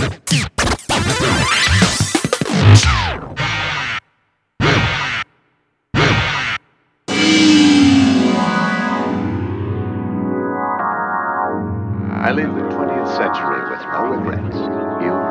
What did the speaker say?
I leave the 20th century with no regrets. You.